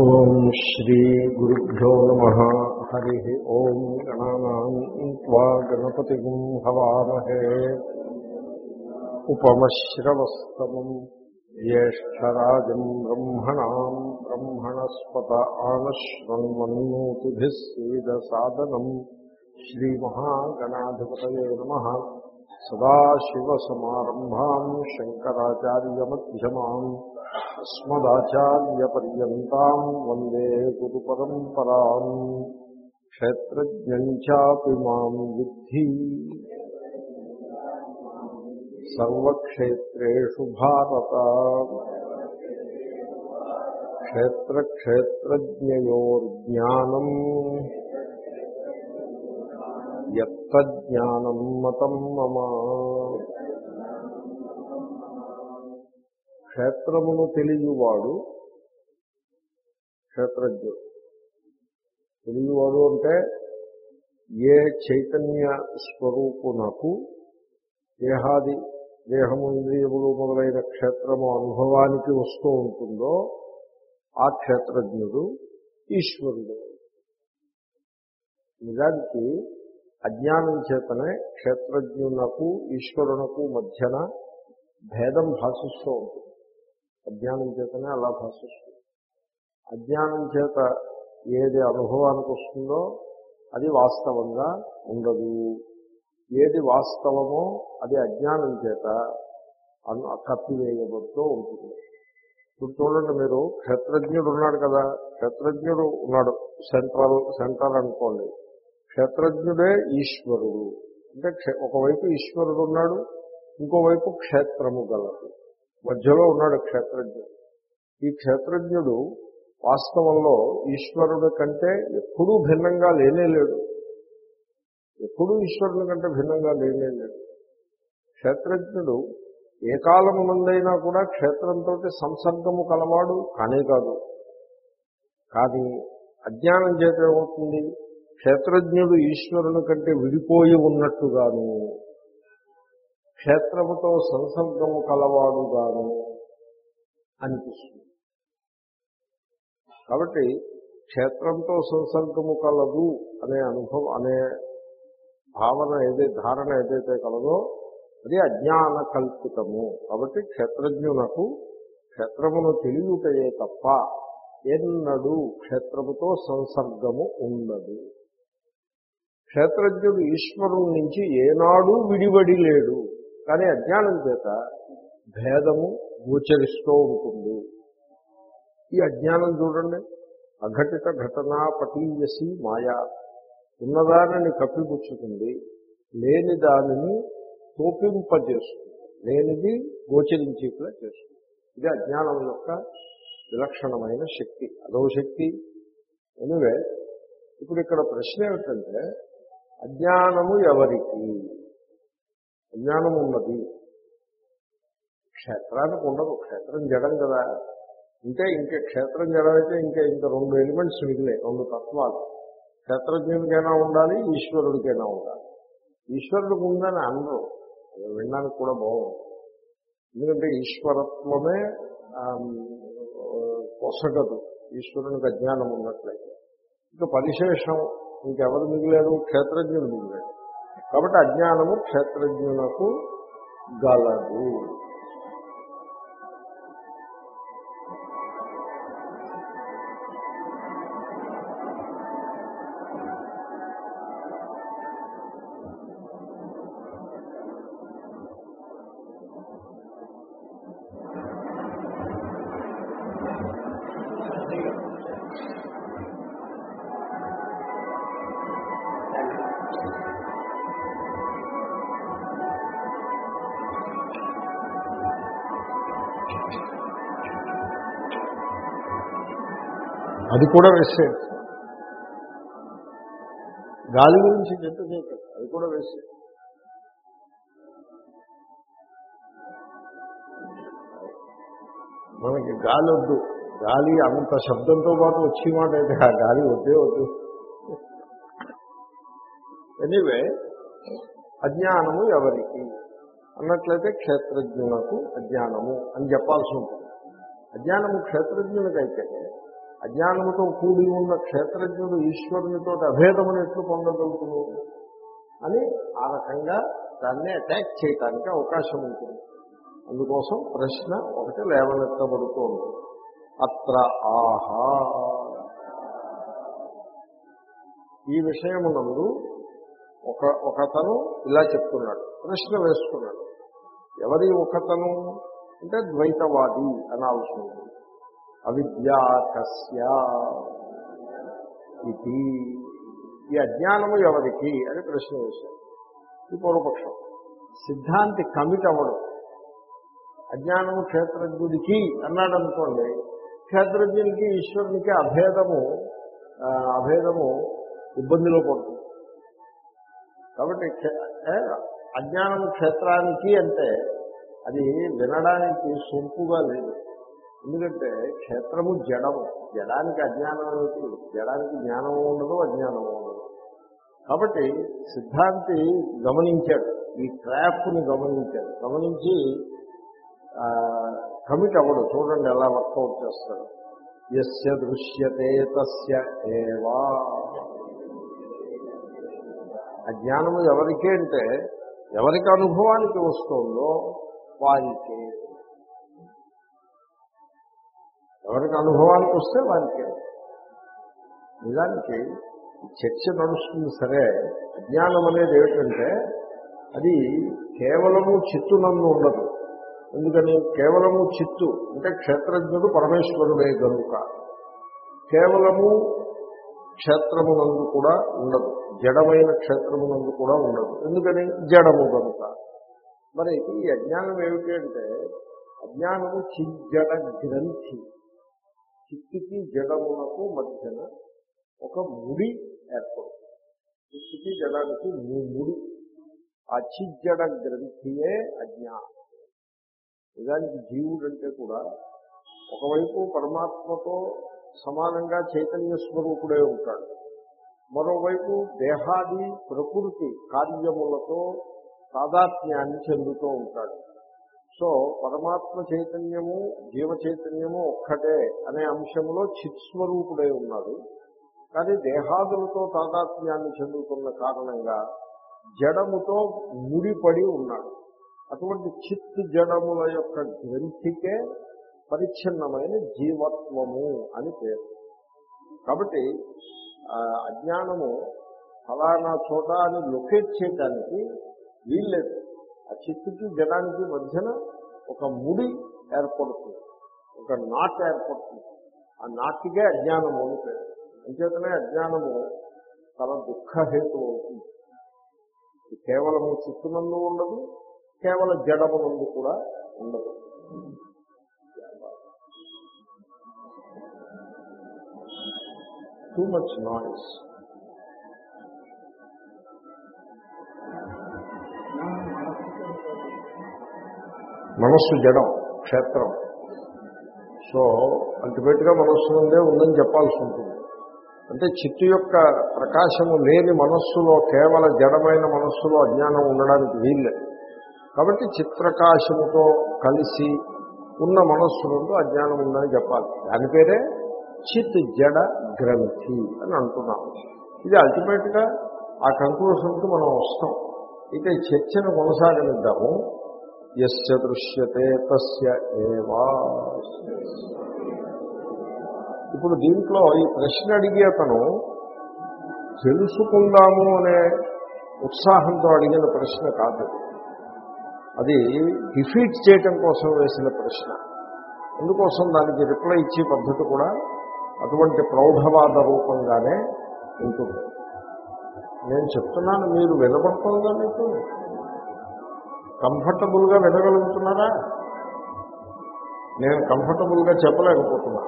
ఓం శ్రీ గురుభ్యో నమ. హరి ఓం గణానా గణపతి హవామహే. ఉపమశ్రవస్తమం జ్యేష్టరాజం బ్రహ్మణా బ్రహ్మణస్పత ఆనశ్వన్మన్నోతిభిः సీదసాదనం శ్రీమహాగణాధిపతయే నమ. సదాశివసమారంభాం శంకరాచార్యమ్యమాం అస్మదాచార్యపర్యంతం వందే గురు పరంపరా క్షేత్రజ్ఞం మాం విద్ధి. సర్వక్షేత్రు భారత. క్షేత్రక్షేత్రజ్ఞయోర్జ్ఞానం. యత్తజ్ఞానం మతం మమ క్షేత్రమును తెలియవాడు క్షేత్రజ్ఞుడు. తెలియవాడు అంటే ఏ చైతన్య స్వరూపునకు దేహాది దేహము ఇంద్రియములు మొదలైన క్షేత్రము అనుభవానికి వస్తూ ఉంటుందో ఆ క్షేత్రజ్ఞుడు ఈశ్వరుడు. నిజానికి అజ్ఞానం చేతనే క్షేత్రజ్ఞునకు ఈశ్వరునకు మధ్యన భేదం భాషిస్తూ ఉంటుంది. అజ్ఞానం చేతనే అలా భాషిస్తుంది. అజ్ఞానం చేత ఏది అనుభవానికి వస్తుందో అది వాస్తవంగా ఉండదు. ఏది వాస్తవమో అది అజ్ఞానం చేత అను కప్పివేయబడుతూ ఉంటుంది. ఇప్పుడు చూడండి మీరు క్షేత్రజ్ఞుడు ఉన్నాడు కదా. క్షేత్రజ్ఞుడు ఉన్నాడు సెంట్రల్ సెంట్రల్ అనుకోండి. క్షేత్రజ్ఞుడే ఈశ్వరుడు. అంటే ఒకవైపు ఈశ్వరుడు ఉన్నాడు ఇంకోవైపు క్షేత్రము గలదు. మధ్యలో ఉన్నాడు క్షేత్రజ్ఞుడు. ఈ క్షేత్రజ్ఞుడు వాస్తవంలో ఈశ్వరుడి కంటే ఎప్పుడూ భిన్నంగా లేనేలేడు ఎప్పుడూ ఈశ్వరుని కంటే భిన్నంగా లేనేలేడు క్షేత్రజ్ఞుడు ఏ కాలమునందైనా కూడా క్షేత్రంతో సంసర్గము కలవాడు కానే కాదు. కానీ అజ్ఞానం చేత ఏమవుతుంది? క్షేత్రజ్ఞుడు ఈశ్వరుని కంటే విడిపోయి ఉన్నట్టుగాను క్షేత్రముతో సంసర్గము కలవాడుగాను అనిపిస్తుంది. కాబట్టి క్షేత్రంతో సంసర్గము కలదు అనే అనుభవం అనే భావన ఏదైతే ధారణ ఏదైతే కలదో అది అజ్ఞాన కల్పితము కాబట్టి క్షేత్రజ్ఞునకు క్షేత్రమును తెలియటయే తప్ప ఎన్నడూ క్షేత్రముతో సంసర్గము ఉండదు. క్షేత్రజ్ఞుడు ఈశ్వరుని నుంచి ఏనాడూ విడిబడి లేడు. కానీ అజ్ఞానం చేత భేదము గోచరిస్తూ ఉంటుంది. ఈ అజ్ఞానం చూడండి. అఘటిత ఘటనా పటీయసి మాయా. ఉన్నదానిని కప్పిపుచ్చుతుంది లేని దానిని తోపింపజేస్తుంది. లేనిది గోచరించేట్లా చేస్తుంది. ఇది అజ్ఞానం యొక్క విలక్షణమైన శక్తి. అదో శక్తి. ఎనివే ఇప్పుడు ఇక్కడ ప్రశ్న ఏమిటంటే అజ్ఞానము ఎవరికి? అజ్ఞానం ఉన్నది క్షేత్రానికి ఉండదు. క్షేత్రం జడం కదా. అంటే ఇంకా క్షేత్రం జడమైతే ఇంకా ఇంకా రెండు ఎలిమెంట్స్ మిగిలే రెండు తత్వాలు. క్షేత్రజ్ఞునికైనా ఉండాలి ఈశ్వరుడికైనా ఉండాలి. ఈశ్వరుడికి ఉందని అనరు. వినడానికి కూడా బాగుంది. ఎందుకంటే ఈశ్వరత్వమే పొసగదు. ఈశ్వరునికి అజ్ఞానం ఉన్నట్లయితే ఇంకా పరిశేషం ఇంకెవరు మిగిలేరు? క్షేత్రజ్ఞుడు మిగిలాడు కాబట్టి అజ్ఞానము క్షేత్రజ్ఞులకు గలదు. అది కూడా వేసే గాలి గురించి చెప్పు చెప్పు అది కూడా వేసే మనకి గాలి వద్దు. గాలి అంత శబ్దంతో పాటు వచ్చి మాట అయితే ఆ గాలి వద్దే వద్దు. ఎనీవే అజ్ఞానము ఎవరికి? అన్నట్లయితే క్షేత్రజ్ఞులకు అజ్ఞానము అని చెప్పాల్సి ఉంటుంది. అజ్ఞానము క్షేత్రజ్ఞునికైతే అజ్ఞానముతో కూడి ఉన్న క్షేత్రజ్ఞుడు ఈశ్వరునితో అభేదమును ఎట్లు పొందగలుగుతుంది అని ఆ రకంగా దాన్ని అటాక్ చేయటానికి అవకాశం ఉంటుంది. అందుకోసం ప్రశ్న ఒకటి లేవనెత్తబడుతోంది అత్ర ఆహా. ఈ విషయమునందు ఒక ఒకతను ఇలా చెప్తున్నాడు. ప్రశ్న వేసుకున్నాడు ఎవరి ఒకతను? అంటే ద్వైతవాది అనాల్సి ఉంటుంది. అవిద్యాకస్య ఇది. ఈ అజ్ఞానము ఎవరికి అని ప్రశ్న వేశారు. ఈ పూర్వపక్షం. సిద్ధాంతి కమిట్ అవ్వడం. అజ్ఞానము క్షేత్రజ్ఞుడికి అన్నాడు అనుకోండి క్షేత్రజ్ఞునికి ఈశ్వరునికి అభేదము అభేదము ఇబ్బందిలో పడుతుంది. కాబట్టి ఏ, అజ్ఞానము క్షేత్రానికి అంటే అది వినడానికి సొంపుగా లేదు. ఎందుకంటే క్షేత్రము జడము. జడానికి అజ్ఞానం ఏమిటి? జడానికి జ్ఞానము ఉండదు అజ్ఞానము ఉండదు. కాబట్టి సిద్ధాంతి గమనించాడు. ఈ ట్రాప్ని గమనించాడు. గమనించి కమిట్ అవ్వడు. చూడండి ఎలా వర్కౌట్ చేస్తాడు. ఎస్య దృశ్యతే తస్య ఏవా. అజ్ఞానము ఎవరికి అంటే ఎవరికి అనుభవానికి వస్తుందో వారికే. ఎవరికి అనుభవానికి వస్తే వారికి నిజానికి చర్చ నడుస్తుంది సరే అజ్ఞానం అనేది ఏమిటంటే అది కేవలము చిత్తు నన్ను ఉండదు. ఎందుకని? కేవలము చిత్తు అంటే క్షేత్రజ్ఞుడు పరమేశ్వరుడే గనుక. కేవలము క్షేత్రమునందు కూడా ఉండదు. జడమైన క్షేత్రమునందు కూడా ఉండదు. ఎందుకని? జడము కనుక మరి ఈ అజ్ఞానం ఏమిటి అంటే అజ్ఞానము చిజ్జడ గ్రంథి. చిత్తికి జడమునకు మధ్యన ఒక ముడి ఏర్పడుతుంది. చిత్తుకి జడానికి ముడి. ఆ చిజ్జడ గ్రంథియే అజ్ఞానం. నిజానికి జీవుడు అంటే కూడా ఒకవైపు పరమాత్మతో సమానంగా చైతన్య స్వరూపుడే ఉంటాడు. మరోవైపు దేహాది ప్రకృతి కార్యములతో తాదాత్మ్యాన్ని చెందుతూ ఉంటాడు. సో పరమాత్మ చైతన్యము జీవ చైతన్యము ఒక్కటే అనే అంశంలో చిత్స్వరూపుడై ఉన్నాడు. కానీ దేహాదులతో తాదాత్మ్యాన్ని చెందుతున్న కారణంగా జడముతో ముడిపడి ఉన్నాడు. అటువంటి చిత్ జడముల యొక్క గ్రంథికే పరిచ్ఛిన్నమైన జీవత్వము అని పేరు. కాబట్టి ఆ, అజ్ఞానము ఫలానా చోట అని లొకేట్ చేయడానికి వీల్లేదు. ఆ చిత్తుకి జనానికి మధ్యన ఒక ముడి ఏర్పడుతుంది. ఒక నాట్ ఏర్పడుతుంది. ఆ నాటికే అజ్ఞానము అని పేరు. అంచేతనే అజ్ఞానము చాలా దుఃఖహేతు అవుతుంది. ఇది కేవలము చిత్తునందు ఉండదు కేవలం జడమునందు కూడా ఉండదు. టూ మచ్ నాయిస్ మనస్సు జడం క్షేత్రం. సో అల్టిమేట్గా మనస్సు నుండే ఉందని చెప్పాల్సి ఉంటుంది. అంటే చిత్తు యొక్క ప్రకాశము లేని మనస్సులో కేవల జడమైన మనస్సులో అజ్ఞానం ఉండడానికి వీల్లేదు. కాబట్టి చిత్రకాశముతో కలిసి ఉన్న మనస్సు నుండి అజ్ఞానం ఉందని చెప్పాలి. దాని పేరే చిత్ జడ గ్రంథి అని అంటున్నాం ఇది అల్టిమేట్గా ఆ కంక్లూషన్కి మనం వస్తాం. ఇక చర్చను కొనసాగనిద్దాము ఎస్య దృశ్యతే తస్య ఏవా ఇప్పుడు దీంట్లో ఈ ప్రశ్న అడిగే అతను తెలుసుకుందాము అనే ఉత్సాహంతో అడిగిన ప్రశ్న కాదు. అది డిఫీట్ చేయటం కోసం వేసిన ప్రశ్న. అందుకోసం దానికి రిప్లై ఇచ్చే పద్ధతి కూడా అటువంటి ప్రౌఢవాద రూపంగానే ఉంటుంది. నేను చెప్తున్నాను మీరు వినపడుతుందా మీకు? కంఫర్టబుల్గా వినగలుగుతున్నారా? నేను కంఫర్టబుల్గా చెప్పలేకపోతున్నా.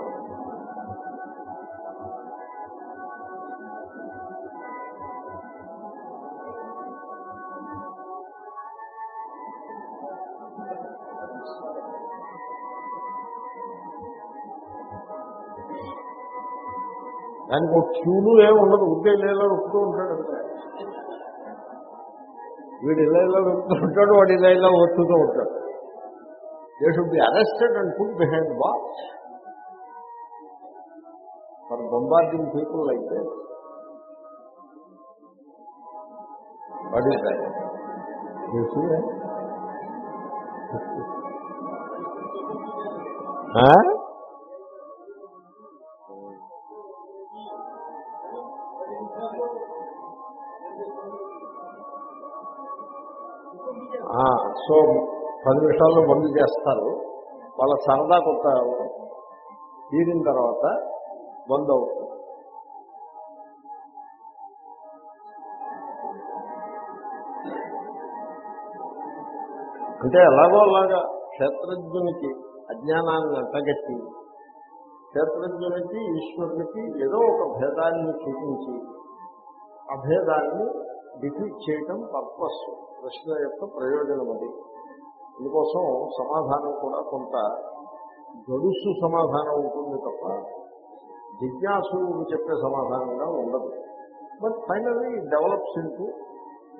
దానికి ఒక క్యూలు ఏమి ఉండదు. ఉంటే లేదా ఒప్పుతూ ఉంటాడు. వీడు ఇలా ఇలా ఒప్పుతూ ఉంటాడు వాడు ఇలా ఇలా ఒత్తుతూ ఉంటాడు. They should be arrested and put behind watch for bombarding people like they what is that Huh? పది నిమిషాల్లో బంద్ చేస్తారు. వాళ్ళ సరదా కొత్త తీరిన తర్వాత బంద్ అవుతుంది. అంటే ఎలాగో అలాగా క్షేత్రజ్ఞునికి అజ్ఞానాన్ని అంటగట్టి క్షేత్రజ్ఞునికి ఈశ్వరునికి ఏదో ఒక భేదాన్ని చూపించి అభేదాన్ని డిఫీట్ చేయటం పర్పస్ ప్రశ్న యొక్క ప్రయోజనం అది అందుకోసం సమాధానం కూడా కొంత గడుసు సమాధానం ఉంటుంది తప్ప జిజ్ఞాసు చెప్పే సమాధానంగా ఉండదు. But finally develops into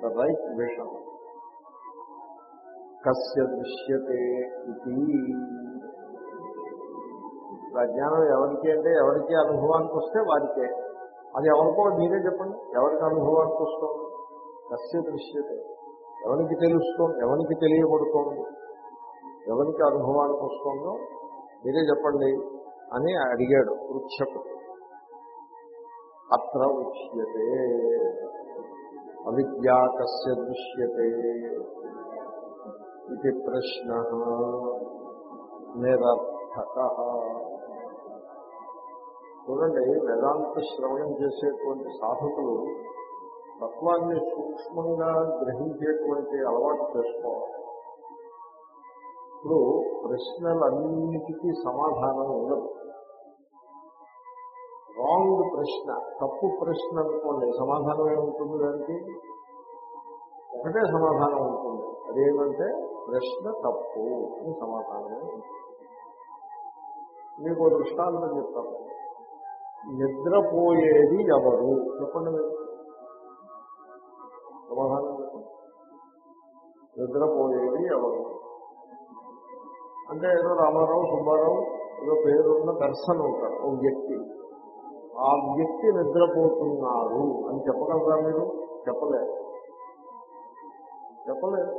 the right vision కస్య దృశ్యతే ఇది. ప్రజ్ఞానం ఎవరికి అంటే ఎవరికి అనుభవానికి వస్తే వారికే. అది ఎవరికో మీరే చెప్పండి. ఎవరికి అనుభవానికి వస్తుంది? కస్య దృశ్యతే. ఎవరికి తెలుస్తోంది ఎవరికి తెలియబడుతోంది ఎవరికి అనుభవానికి వస్తుందో మీరే చెప్పండి అని అడిగాడు వృక్షకుడు అత్ర ఉచ్యతే అవిద్యాకస్య దృశ్యతే ఇది ప్రశ్న. నిరర్థక. చూడండి వేదాంత శ్రవణం చేసేటువంటి సాధకులు తత్వాన్ని సూక్ష్మంగా గ్రహించేటువంటి అలవాటు చేసుకోవాలి. ఇప్పుడు ప్రశ్నలన్నిటికీ సమాధానం ఉండదు. రాంగ్ ప్రశ్న తప్పు ప్రశ్న అనుకోండి సమాధానం ఏముంటుంది దానికి? ఒకటే సమాధానం ఉంటుంది. అదేమంటే ప్రశ్న తప్పు అని సమాధానమే ఉంటుంది. మీకు దృష్టాంతం చెప్తాను. నిద్రపోయేది ఎవరు? చెప్పండి మీరు. సమాధానం నిద్రపోయేది ఎవరు? అంటే ఏదో రామారావు సుబ్బారావు ఏదో పేరున్న దర్శనం ఉంటారు ఒక వ్యక్తి. ఆ వ్యక్తి నిద్రపోతున్నారు అని చెప్పగలరా మీరు? చెప్పలేరు చెప్పలేదు.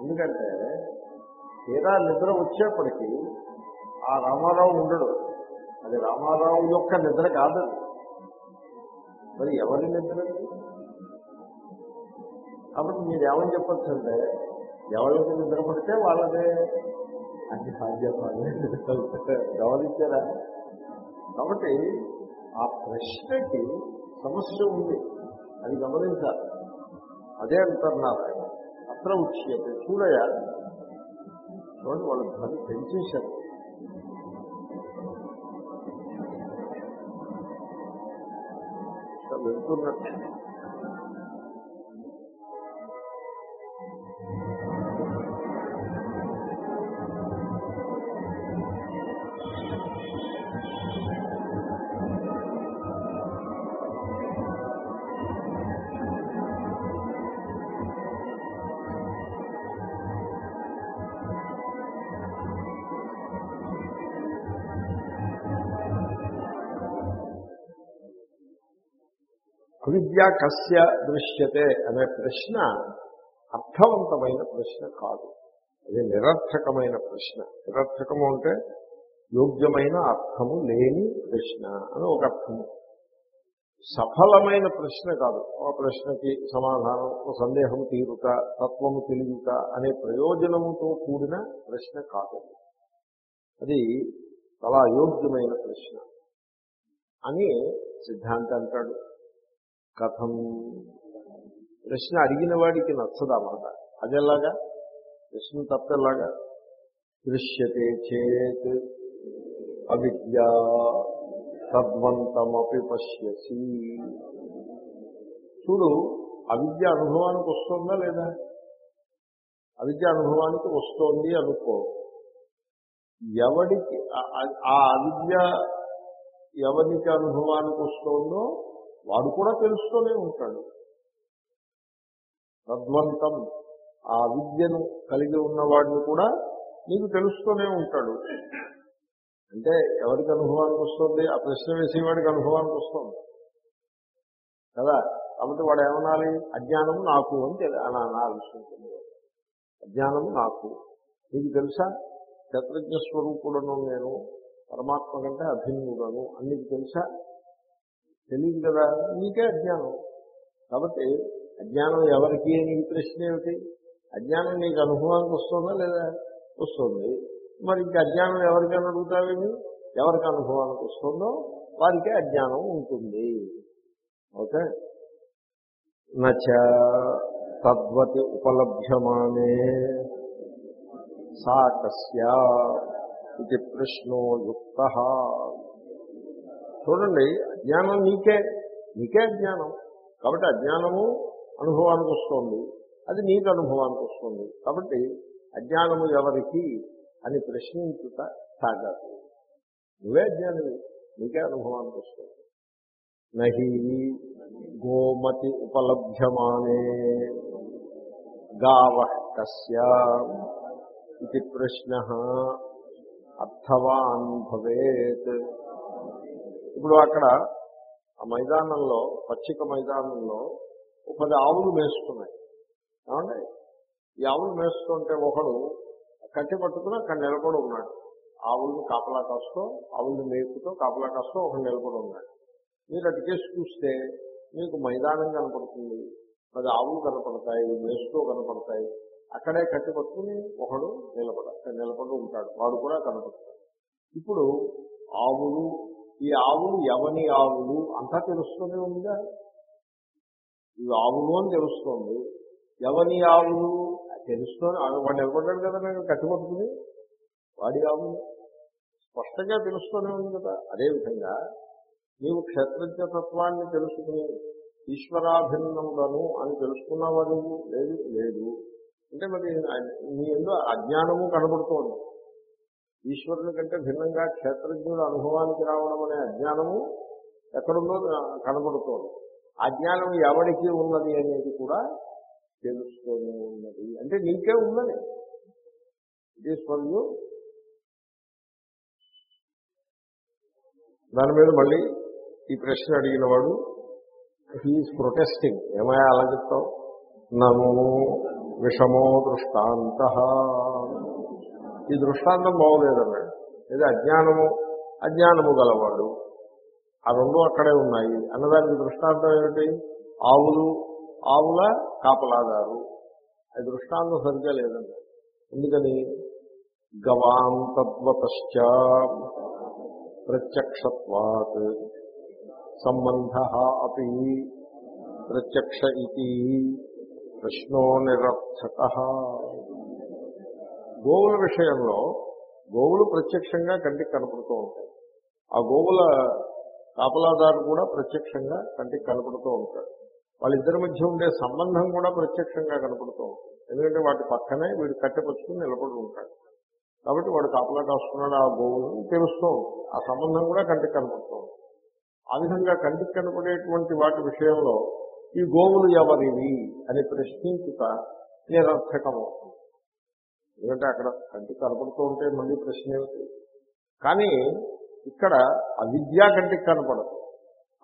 ఎందుకంటే తీరా నిద్ర వచ్చేప్పటికీ ఆ రామారావు ఉండడు. అది రామారావు యొక్క నిద్ర కాదు. మరి ఎవరి నిద్ర? కాబట్టి మీరు ఏమని చెప్పచ్చు అంటే ఎవరికి నిద్రపడితే వాళ్ళదే అది సాధ్యపాలి. గమనించారా? కాబట్టి ఆ ప్రశ్నకి సమస్య ఉంది. అది గమనించాలి. అదే అంటున్నారు ఆయన. అత్ర ఉచ్యత చూడయా? చూడండి వాళ్ళు ధ్వని పెంచేశారు. వెళ్తున్నట్టు. కస్య దృశ్యతే అనే ప్రశ్న అర్థవంతమైన ప్రశ్న కాదు. అది నిరర్థకమైన ప్రశ్న. నిరర్థకము అంటే యోగ్యమైన అర్థము లేని ప్రశ్న అని ఒక అర్థము. సఫలమైన ప్రశ్న కాదు. ఆ ప్రశ్నకి సమాధానం ఒక సందేహం తీరుట తత్వము తెలియట అనే ప్రయోజనముతో కూడిన ప్రశ్న కాదు. అది చాలా అయోగ్యమైన ప్రశ్న అని సిద్ధాంతి అంటాడు. కథం. ప్రశ్న అడిగిన వాడికి నచ్చదు అన్నమాట అదెలాగా? ప్రశ్న తప్పెలాగా దృశ్యతే చేత్ అవిద్య తద్వంతమపి పశ్యసి. చూడు అవిద్య అనుభవానికి వస్తుందా లేదా? అవిద్య అనుభవానికి వస్తోంది అనుకో. ఎవడికి ఆ అవిద్య ఎవరికి అనుభవానికి వస్తుందో వాడు కూడా తెలుస్తూనే ఉంటాడు. తద్వంతం ఆ విద్యను కలిగి ఉన్నవాడిని కూడా నీకు తెలుస్తూనే ఉంటాడు. అంటే ఎవరికి అనుభవానికి వస్తుంది? ఆ ప్రశ్న వేసేవాడికి అనుభవానికి వస్తుంది. కదా? కాబట్టి వాడు ఏమనాలి? అజ్ఞానం నాకు అని తెలి- అని అనాల్సి ఉంటుంది అజ్ఞానం నాకు. నీకు తెలుసా? క్షేత్రజ్ఞ స్వరూపుడను నేను పరమాత్మ కంటే అభిన్నుడను. అని నీకు తెలుసా? తెలియదు కదా? నీకే అజ్ఞానం. కాబట్టి అజ్ఞానం ఎవరికి అని ప్రశ్న ఏమిటి? అజ్ఞానం నీకు అనుభవానికి వస్తుందా లేదా? వస్తుంది. మరి ఇంకా అజ్ఞానం ఎవరికైనా అడుగుతావేమి? ఎవరికి అనుభవానికి వస్తుందో వారికే అజ్ఞానం ఉంటుంది. ఓకే? నచ తద్వతి ఉపలభ్యమానే. సాకస్యా ఇది ప్రశ్నోయుక్త. చూడండి అజ్ఞానం నీకే. నీకే అజ్ఞానం కాబట్టి అజ్ఞానము అనుభవానికి వస్తుంది. అది నీకు అనుభవానికి వస్తుంది. కాబట్టి అజ్ఞానము ఎవరికి అని ప్రశ్నించుట సాగదు. నువ్వే అజ్ఞానివి. నీకే అనుభవానికి వస్తుంది. నహి గోమతి ఉపలభ్యమానే గావ కస్య ఇది ప్రశ్న. అర్థవాన్ భవేత్. ఇప్పుడు అక్కడ ఆ మైదానంలో పచ్చిక మైదానంలో ఒక పది ఆవులు మేస్తున్నాయి. ఏమండి? ఈ ఆవులు మేస్తుంటే ఒకడు కట్టి పట్టుకుని అక్కడ నిలబడి ఉన్నాడు. ఆవులను కాపలా కాస్తూ ఆవుల్ని మేపుతో కాపలా కాస్తూ ఒకడు నిలబడి ఉన్నాడు. మీరు అటుకేసి చూస్తే మీకు మైదానం కనపడుతుంది. పది ఆవులు కనపడతాయి మేస్తూ కనపడతాయి. అక్కడే కట్టి పట్టుకుని ఒకడు నిలబడ నిలబడి ఉంటాడు. వాడు కూడా కనపడతాడు. ఇప్పుడు ఆవులు ఈ ఆవులు ఎవని ఆవులు అంతా తెలుస్తూనే ఉందా ఇవి ఆవులు అని తెలుస్తోంది. ఎవని ఆవులు? తెలుస్తూనే వాడు నిలబడ్డాడు కదా నేను కట్టుబడుతుంది వాడి ఆవులు స్పష్టంగా తెలుస్తూనే ఉంది కదా. అదేవిధంగా నీవు క్షేత్రజ్ఞతత్వాన్ని తెలుసుకుని ఈశ్వరాభిన్నములను అని తెలుసుకున్నావా నువ్వు లేదు లేదు అంటే మరి నీ ఎందు అజ్ఞానము కనబడుతోంది. ఈశ్వరుని కంటే భిన్నంగా క్షేత్రజ్ఞుడు అనుభవానికి రావడం అనే అజ్ఞానము ఎక్కడుందో కనబడుతోంది. అజ్ఞానం ఎవరికి ఉన్నది అనేది కూడా తెలుస్తూనే ఉన్నది. అంటే నీకే ఉన్నది. ఇట్ ఈస్ ఫర్ యూ దాని మీద మళ్ళీ ఈ ప్రశ్న అడిగిన వాడు హీఈస్ ప్రొటెస్టింగ్. ఏమయ్యా అలా చెప్తావు? నన్ను విషమో దృష్టాంత. ఈ దృష్టాంతం బాగోలేదన్నాడు. ఇది అజ్ఞానము అజ్ఞానము గలవాడు. ఆ రెండు అక్కడే ఉన్నాయి. అన్నదానికి దృష్టాంతం ఏమిటి? ఆవులు ఆవుల కాపలాదారు. అది దృష్టాంతం సరిగ్గా లేదండి ఎందుకని? గవాం తద్వతశ్చ ప్రత్యక్షత్వాత్ సంబంధ అపి ప్రత్యక్ష ఇది ప్రశ్నో నిరర్థక గోవుల విషయంలో గోవులు ప్రత్యక్షంగా కంటికి కనపడుతూ ఉంటాయి. ఆ గోవుల కాపలాదారు కూడా ప్రత్యక్షంగా కంటికి కనపడుతూ ఉంటాడు. వాళ్ళిద్దరి మధ్య ఉండే సంబంధం కూడా ప్రత్యక్షంగా కనపడుతూ ఉంటుంది. ఎందుకంటే వాటి పక్కనే వీడు కట్టెపరుచుకుని నిలబడి ఉంటాడు. కాబట్టి వాడు కాపలా కాసుకున్నాడు ఆ గోవులు తెలుస్తూ ఉంటుంది. ఆ సంబంధం కూడా కంటికి కనపడుతూ ఉంటుంది. ఆ విధంగా కంటికి కనపడేటువంటి వాటి విషయంలో ఈ గోవులు ఎవరివి అని ప్రశ్నించుట నిరర్థకమవుతుంది. ఎందుకంటే అక్కడ? కంటి కనపడుతూ ఉంటే మళ్ళీ ప్రశ్న ఏమిటి? కానీ ఇక్కడ అవిద్య కంటికి కనపడదు.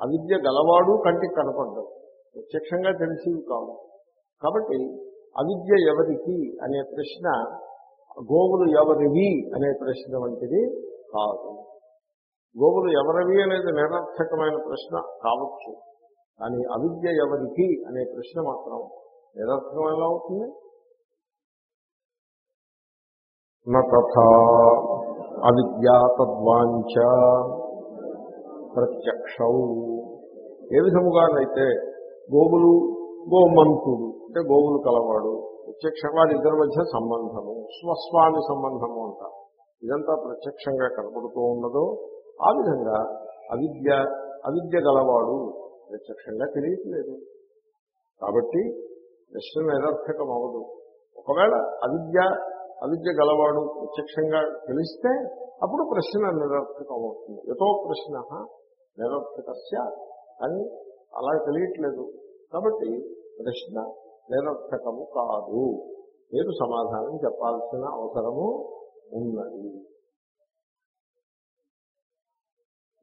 అవిద్య గలవాడు కంటికి కనపడదు. ప్రత్యక్షంగా తెలిసివి కావు. కాబట్టి అవిద్య ఎవరికి అనే ప్రశ్న గోవులు ఎవరివి అనే ప్రశ్న వంటిది కాదు. గోవులు ఎవరివి అనేది నిరర్థకమైన ప్రశ్న కావచ్చు. కానీ అవిద్య ఎవరికి అనే ప్రశ్న మాత్రం నిరర్థకం ఎలా అవుతుంది? నథా అవిద్యా తద్వాంచ ప్రత్యక్షౌ. ఏ విధముగానైతే గోవులు గోమంతుడు అంటే గోవులు కలవాడు ప్రత్యక్ష వారిద్దరి మధ్య సంబంధము స్వస్వామి సంబంధము అంట. ఇదంతా ప్రత్యక్షంగా కనపడుతూ ఉన్నదో ఆ విధంగా అవిద్య అవిద్య గలవాడు ప్రత్యక్షంగా తెలియట్లేదు. కాబట్టి ప్రశ్న నిరర్థకం అవ్వదు ఒకవేళ అవిద్య అవిద్య గలవాడు ప్రత్యక్షంగా తెలిస్తే అప్పుడు ప్రశ్న నిరర్థకం అవుతుంది ఎతో ప్రశ్న నిరర్థకస్య. అని అలా తెలియట్లేదు. కాబట్టి ప్రశ్న నిరర్థకము కాదు. మీరు సమాధానం చెప్పాల్సిన అవసరము ఉన్నది.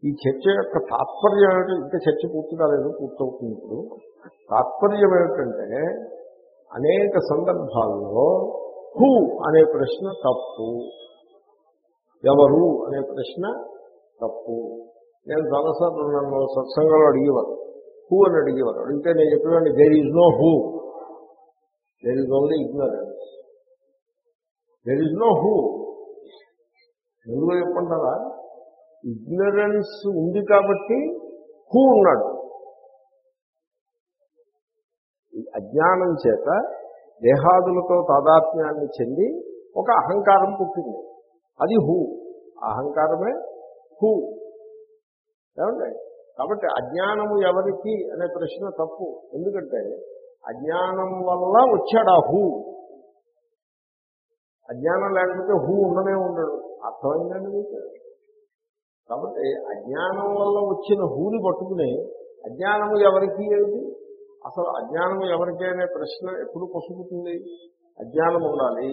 ఈ చర్చ యొక్క తాత్పర్యం ఏమిటి? ఇంకా చర్చ పూర్తి కాలేదు పూర్తవుతుంది ఇప్పుడు. తాత్పర్యం ఏమిటంటే అనేక సందర్భాల్లో హూ అనే ప్రశ్న తప్పు. ఎవరు అనే ప్రశ్న తప్పు. నేను చాలాసార్లు నన్ను సత్సంగంలో అడిగేవారు. హూ అని అడిగేవారు. అడిగితే నేను చెప్పేవాడిని there is no who there is only ignorance there is no who ఎందుకు చెప్పంటారా ఇగ్నరెన్స్ ఉంది కాబట్టి హూ ఉన్నాడు. అజ్ఞానం చేత దేహాదులతో తాదాత్మ్యాన్ని చెంది ఒక అహంకారం పుట్టింది. అది హూ. అహంకారమే హూ. ఏమండి? కాబట్టి అజ్ఞానము ఎవరికి అనే ప్రశ్న తప్పు. ఎందుకంటే అజ్ఞానం వల్ల వచ్చాడు ఆ హూ. అజ్ఞానం లేకపోతే హూ ఉండనే ఉండడు. అర్థమైందండి మీకు? కాబట్టి అజ్ఞానం వల్ల వచ్చిన హూని పట్టుకుని అజ్ఞానము ఎవరికి ఏమిటి? అసలు అజ్ఞానం ఎవరికి అనే ప్రశ్న ఎప్పుడు పొసుగుతుంది అజ్ఞానం ఉండాలి.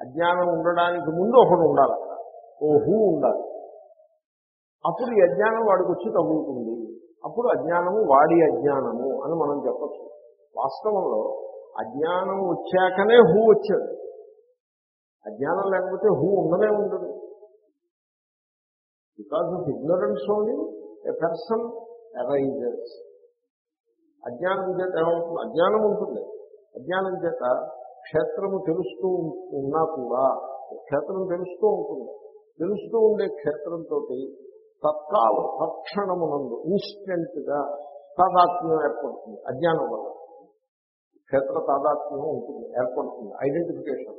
అజ్ఞానం ఉండడానికి ముందు ఒకడు ఉండాలి. ఓ హూ ఉండాలి. అప్పుడు ఈ అజ్ఞానం వాడికి వచ్చి తగులుతుంది. అప్పుడు అజ్ఞానము వాడి అజ్ఞానము అని మనం చెప్పచ్చు. వాస్తవంలో అజ్ఞానం వచ్చాకనే హూ వచ్చాడు. అజ్ఞానం లేకపోతే హూ ఉండనే ఉండదు. Because of ignorance only a person arises అజ్ఞానం చేత ఏమవుతుంది అజ్ఞానం ఉంటుంది అజ్ఞానం చేత క్షేత్రము తెలుస్తూ ఉన్నా కూడా క్షేత్రం తెలుస్తూ ఉంటుంది. తెలుస్తూ ఉండే క్షేత్రంతో తత్కాల తక్షణమునందు ఇన్స్టెంట్గా తాదాత్మ్యం ఏర్పడుతుంది. అజ్ఞానం వల్ల క్షేత్ర తాదాత్మ్యం ఉంటుంది ఏర్పడుతుంది. Identification.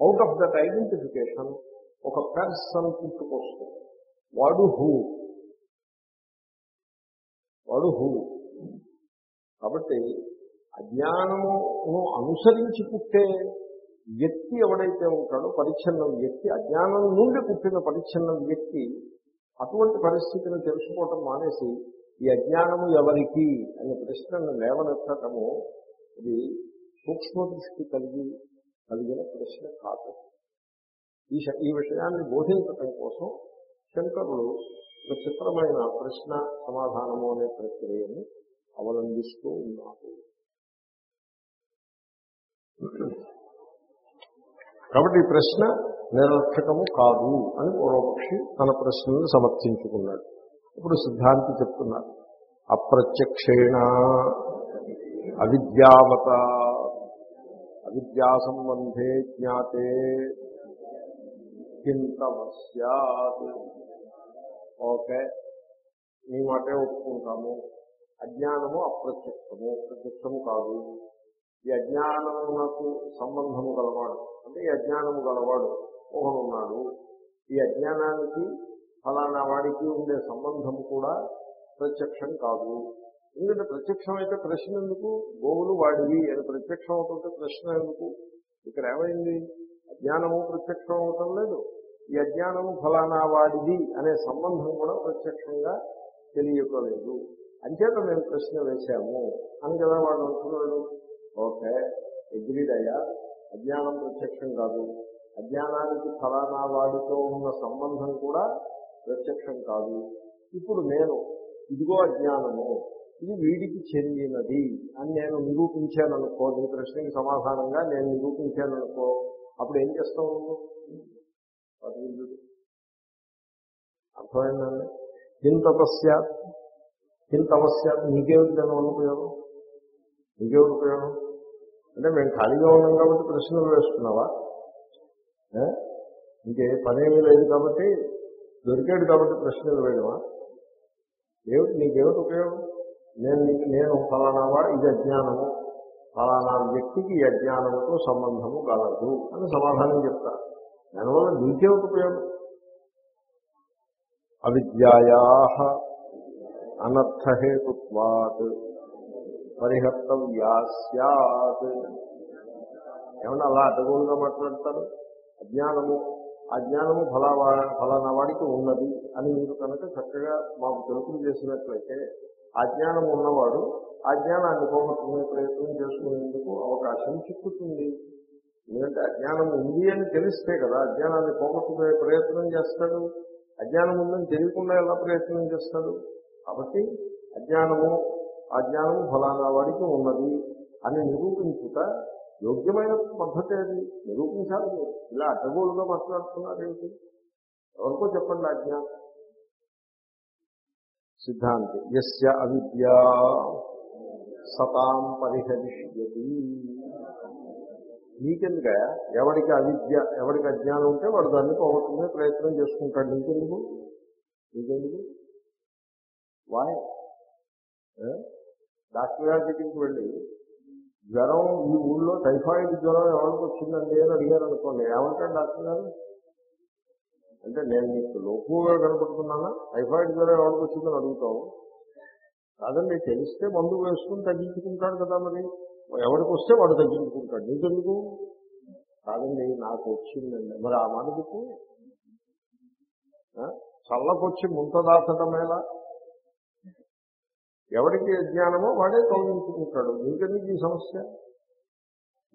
Out of that identification ఒక పర్సన్ పుట్టుకొస్తుంది. వాడు హూ. వాడు హూ. కాబట్టి అజ్ఞానమును అనుసరించి పుట్టే వ్యక్తి ఎవడైతే ఉంటాడో పరిచ్ఛన్న వ్యక్తి అజ్ఞానం నుండి పుట్టిన పరిచ్ఛన్న వ్యక్తి అటువంటి పరిస్థితిని తెలుసుకోవటం మానేసి ఈ అజ్ఞానము ఎవరికి అనే ప్రశ్నను లేవనెత్తటము ఇది సూక్ష్మ దృష్టి కలిగి కలిగిన ప్రశ్న కాదు. ఈ ఈ విషయాన్ని బోధించటం కోసం శంకరులు ఒక చిత్రమైన ప్రశ్న సమాధానము అనే ప్రక్రియని అవలంబిస్తూ ఉన్నారు. కాబట్టి ఈ ప్రశ్న నిరర్థకము కాదు అని పూర్వపక్షి తన ప్రశ్నను సమర్థించుకున్నాడు. ఇప్పుడు సిద్ధాంతి చెప్తున్నారు. అప్రత్యక్షేణ అవిద్యావత అవిద్యా సంబంధే జ్ఞాతే చింతమస్యాత్ ఓకే నీ మాటే ఒప్పుకుంటాము. అజ్ఞానము అప్రత్యక్షము. ప్రత్యక్షము కాదు. ఈ అజ్ఞానమునకు సంబంధము గలవాడు. అంటే ఈ అజ్ఞానము గలవాడు ఉన్నాడు ఈ అజ్ఞానానికి ఫలానా వాడికి ఉండే సంబంధము కూడా ప్రత్యక్షం కాదు. ఎందుకంటే ప్రత్యక్షం అయితే ప్రశ్న ఎందుకు? గోవులు వాడివి అని ప్రత్యక్షం అవుతుంటే ప్రశ్న ఎందుకు? ఇక్కడ ఏమైంది? అజ్ఞానము ప్రత్యక్షం అవటం లేదు. ఈ అజ్ఞానము ఫలానా వాడిది అనే సంబంధం కూడా ప్రత్యక్షంగా తెలియటలేదు అంచేత మేము ప్రశ్న వేశాము. అని కదా వాడు అంటున్నాడు ఓకే ఎగ్రీడ్ అయ్యా. అజ్ఞానం ప్రత్యక్షం కాదు. అజ్ఞానానికి ఫలానా వాడితో ఉన్న సంబంధం కూడా ప్రత్యక్షం కాదు. ఇప్పుడు నేను ఇదిగో అజ్ఞానము ఇది వీడికి చెందినది అని నేను నిరూపించాననుకో నీ ప్రశ్నకి సమాధానంగా నేను నిరూపించాననుకో అప్పుడు ఏం చేస్తావు అర్థమైందండి ఇంత will you తమస్య అర్థమైందండి చింతతస్య చింతవస్య నీకేమిటి దానివల్ల ఉపయోగం నీకేమిటి ఉపయోగం? అంటే మేము ఖాళీగా ఉన్నాం కాబట్టి ప్రశ్నలు వేస్తున్నావా? ఇంకే పనేమీ లేదు కాబట్టి దొరికాడు కాబట్టి ప్రశ్నలు వేయడమా? ఏమిటి నీకేమిటి ఉపయోగం? నేను నీకు- నేను ఫలానావా? ఇది అజ్ఞానము. ఫలానా వ్యక్తికి ఈ అజ్ఞానముతో సంబంధము కలదు అని సమాధానం చెప్తా. దానివల్ల నీకేమిటి ఉపయోగం? అవిద్యాయా అనర్థహేతుత్వాత్ పరిహర్తవ్యా సత్. ఏమన్నా అలా అడ్డగోలుగా మాట్లాడతారు? అజ్ఞానము అజ్ఞానము ఫలావా ఫలానా వాడికి ఉన్నది అని మీరు కనుక చక్కగా మాకు తెలుపులు చేసినట్లయితే ఆ అజ్ఞానం ఉన్నవాడు ఆ జ్ఞానాన్ని పోగొట్టుకునే ప్రయత్నం చేసుకునేందుకు అవకాశం చిక్కుతుంది. ఎందుకంటే అజ్ఞానం ఉంది అని తెలిస్తే కదా అజ్ఞానాన్ని పోగొట్టుకునే ప్రయత్నం చేస్తాడు. అజ్ఞానం ఉందని తెలియకుండా ఎలా ప్రయత్నం చేస్తాడు? కాబట్టి అజ్ఞానము అజ్ఞానము ఫలానా వాడికి ఉన్నది అని నిరూపించుట యోగ్యమైన పద్ధతి అది. నిరూపించాలి. మీరు. ఇలా అడ్డగోలుగా మాట్లాడుతున్నారు ఏంటి? ఎవరికో చెప్పండి అజ్ఞానం సిద్ధాంతి. యస్య అవిద్య సతాం పరిహరిష్యతి. నీకెందుక ఎవడికి అవిద్య ఎవడికి అజ్ఞానం ఉంటే వాడు దాన్ని పోగొట్టుకునే ప్రయత్నం చేసుకుంటాడు. నీకెందుకు? నీకెందుకు? వాయ్ డాక్టర్ గారి దగ్గరికి వెళ్ళి జ్వరం ఈ ఊళ్ళో టైఫాయిడ్ జ్వరం ఎవరికి వచ్చిందండి అని అడిగారు అనుకోండి. ఏమంటాడు డాక్టర్ గారు? అంటే నేను మీకు లోపుగా కనపడుతున్నానా? టైఫాయిడ్ జ్వరం ఎవరికి వచ్చిందని అడుగుతావు? కాదండి తెలిస్తే మందు వేసుకుని తగ్గించుకుంటాడు కదా మరి. ఎవరికి వస్తే వాడు తగ్గించుకుంటాడు. నీకెందుకు? కాదండి నాకు వచ్చిందండి. మరి ఆ మాట చెప్పు చల్లకొచ్చి ముంత ఎలా? ఎవరికి జ్ఞానమో వాడే తొలగించుకుంటాడు. నీకెందుకు ఈ సమస్య?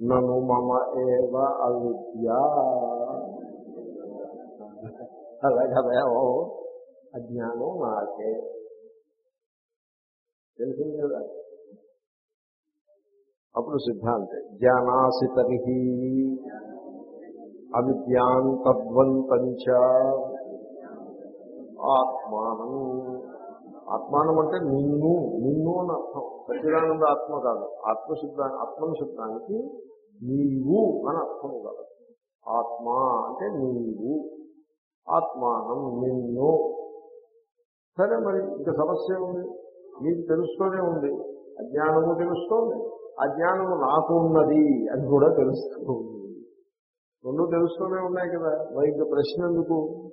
నన్ను మమ ఏవ అవిద్య. అలా కదా ఓ అజ్ఞానం నాకే. తెలిసింది కదా? అప్పుడు సిద్ధాంతే జ్ఞానాసి తరిహి అవిద్యాం తద్వంతంచ. ఆత్మానం ఆత్మానం అంటే నిన్ను నిన్ను అని అర్థం. సచ్చిదానంద ఆత్మ కాదు. ఆత్మశుద్ధ ఆత్మశుద్ధానికి నీవు అని అర్థం కాదు. ఆత్మ అంటే నీవు. ఆత్మానం నిన్ను. సరే మరి ఇంక సమస్య ఉంది నీకు తెలుస్తూనే ఉంది. అజ్ఞానము తెలుస్తోంది. అజ్ఞానము నాకు ఉన్నది అని కూడా తెలుస్తూ ఉంది రెండు తెలుస్తూనే ఉన్నాయి కదా. మరి ఇంకా ప్రశ్న ఎందుకు?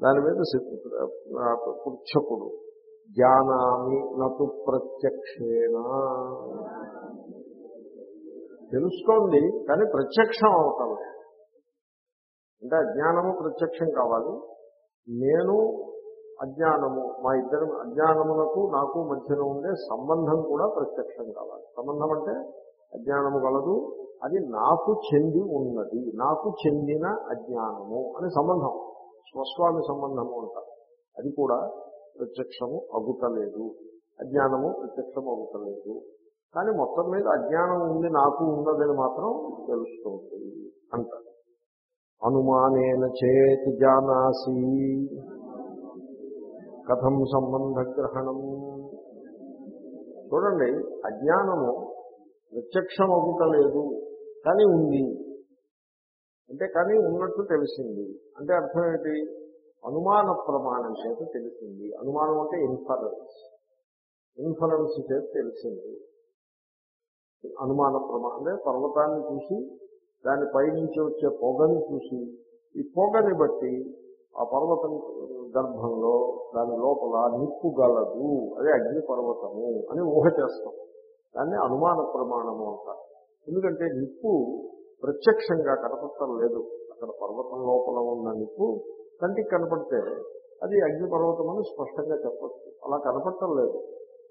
దాని మీద పుచ్చకుడు జ్ఞానామి నటు ప్రత్యక్షేణ. తెలుస్తోంది కానీ ప్రత్యక్షం అవటం అంటే అజ్ఞానము ప్రత్యక్షం కావాలి. నేను అజ్ఞానము మా ఇద్దరు అజ్ఞానమునకు నాకు మధ్యన ఉండే సంబంధం కూడా ప్రత్యక్షం కావాలి. సంబంధం అంటే అజ్ఞానము కలదు అది నాకు చెంది ఉన్నది నాకు చెందిన అజ్ఞానము అని సంబంధం. స్వస్వామి సంబంధము అంటారు అది కూడా ప్రత్యక్షము అగుటలేదు. అజ్ఞానము ప్రత్యక్షము అగుటలేదు. కానీ మొత్తం మీద అజ్ఞానం ఉంది నాకు ఉన్నదని మాత్రం తెలుస్తుంది అంటారు అనుమానేన చేత్ జానాసి. కథం సంబంధ గ్రహణం. చూడండి అజ్ఞానము ప్రత్యక్షం అగుటలేదు కానీ ఉంది. అంటే కానీ ఉన్నట్టు తెలిసింది. అంటే అర్థం ఏంటి? అనుమాన ప్రమాణం చేత తెలిసింది. అనుమానం అంటే ఇన్ఫరెన్స్ ఇన్ఫరెన్స్ చేత తెలిసింది. అనుమాన ప్రమాణం అంటే పర్వతాన్ని చూసి దాని పైనుంచి వచ్చే పొగని చూసి ఈ పొగని బట్టి ఆ పర్వతం గర్భంలో దాని లోపల నిప్పు గలదు. అదే అగ్ని పర్వతము అని ఊహ చేస్తాం. దాన్ని అనుమాన ప్రమాణము అంటారు. ఎందుకంటే నిప్పు ప్రత్యక్షంగా కనపడటం లేదు. అక్కడ పర్వతం లోపల ఉన్న నిప్పు కంటికి కనపడితే అది అగ్నిపర్వతం అని స్పష్టంగా చెప్పచ్చు. అలా కనపడటం లేదు.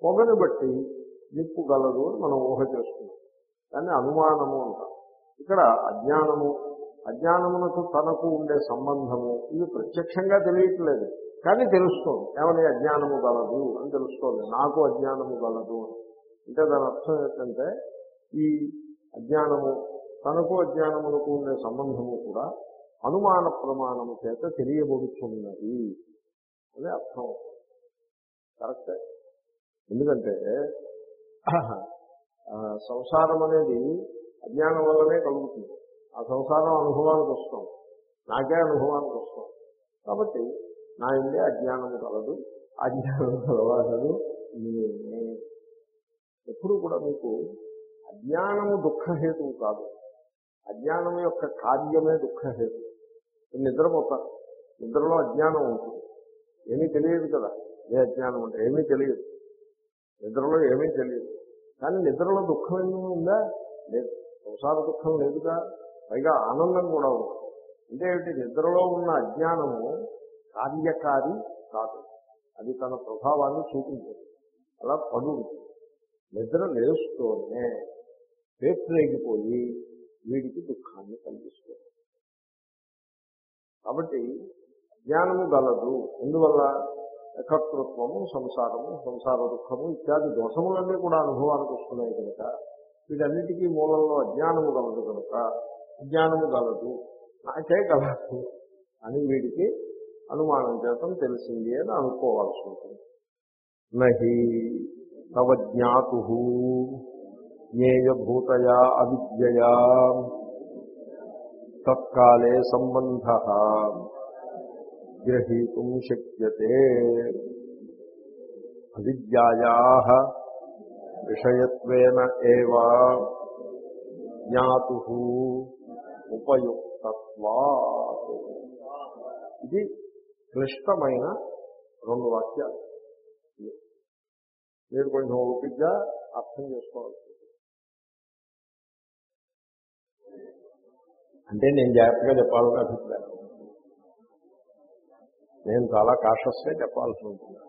పొగను బట్టి నిప్పు గలదు అని మనం ఊహ చేసుకున్నాం. దాన్ని అనుమానము అంటాం. ఇక్కడ అజ్ఞానము అజ్ఞానమునకు తనకు ఉండే సంబంధము ఇది ప్రత్యక్షంగా తెలియట్లేదు. కానీ తెలుస్తోంది. ఏమని? అజ్ఞానము గలదు అని తెలుస్తోంది. నాకు అజ్ఞానము గలదు అంటే దాని అర్థం ఏంటంటే ఈ అజ్ఞానము తనకు అజ్ఞానమునకు ఉండే సంబంధము కూడా అనుమాన ప్రమాణము చేత తెలియబడుతున్నది అనే అర్థం. కరెక్టే. ఎందుకంటే సంసారం అనేది అజ్ఞానం వల్లనే కలుగుతుంది. ఆ సంసారం అనుభవానికి వస్తాం. నాకే అనుభవానికి వస్తాం. కాబట్టి నా ఇందే అజ్ఞానం కలదు అజ్ఞానం కలవాలదు నేనే. ఎప్పుడు కూడా మీకు అజ్ఞానము దుఃఖహేతువు కాదు. అజ్ఞానం యొక్క కార్యమే దుఃఖహేతు. నిద్రపోతారు నిద్రలో అజ్ఞానం ఉంటుంది. ఏమీ తెలియదు కదా. ఏ అజ్ఞానం అంటే ఏమీ తెలియదు. నిద్రలో ఏమీ తెలియదు. కానీ నిద్రలో దుఃఖం ఏమీ ఉందా? లేదు. సంసార దుఃఖం లేదుగా. పైగా ఆనందం కూడా ఉంది. అంటే ఏమిటి? నిద్రలో ఉన్న అజ్ఞానము కార్యకారి కాదు. అది తన ప్రభావాన్ని చూపించదు. అలా పడు నిద్ర లేస్తూనే పేట్రేగిపోయి వీడికి దుఃఖాన్ని కలిగిస్తుంది. కాబట్టి జ్ఞానము గలదు. ఎందువల్ల? కర్తృత్వము సంసారము సంసార దుఃఖము ఇత్యాది దోషములన్నీ కూడా అనుభవానికి వస్తున్నాయి కనుక వీటన్నిటికీ మూలంలో అజ్ఞానము గలదు కనుక అజ్ఞానము గలదు. నాకే గలదు అని వీడికి అనుమానం చేతం తెలిసింది అని అనుకోవాల్సి ఉంటుంది. నహి తవ జ్ఞాతు జ్ఞేయభూతయా అవిద్యయా తత్కాలే సంబంధ గ్రహీతుం శక్యతే అవిద్యాయా విషయత్వేన ఏవా జ్ఞాతు ఉపయుక్తత్వా ఇది క్లిష్టమైన రెండు వాక్యాలు. మీరు కొంచెం ఓపికగా అర్థం చేసుకోవాలి. అంటే నేను జాగ్రత్తగా చెప్పాలని అభిప్రాయం. నేను చాలా కాషస్గా చెప్పాల్సి ఉంటుంది.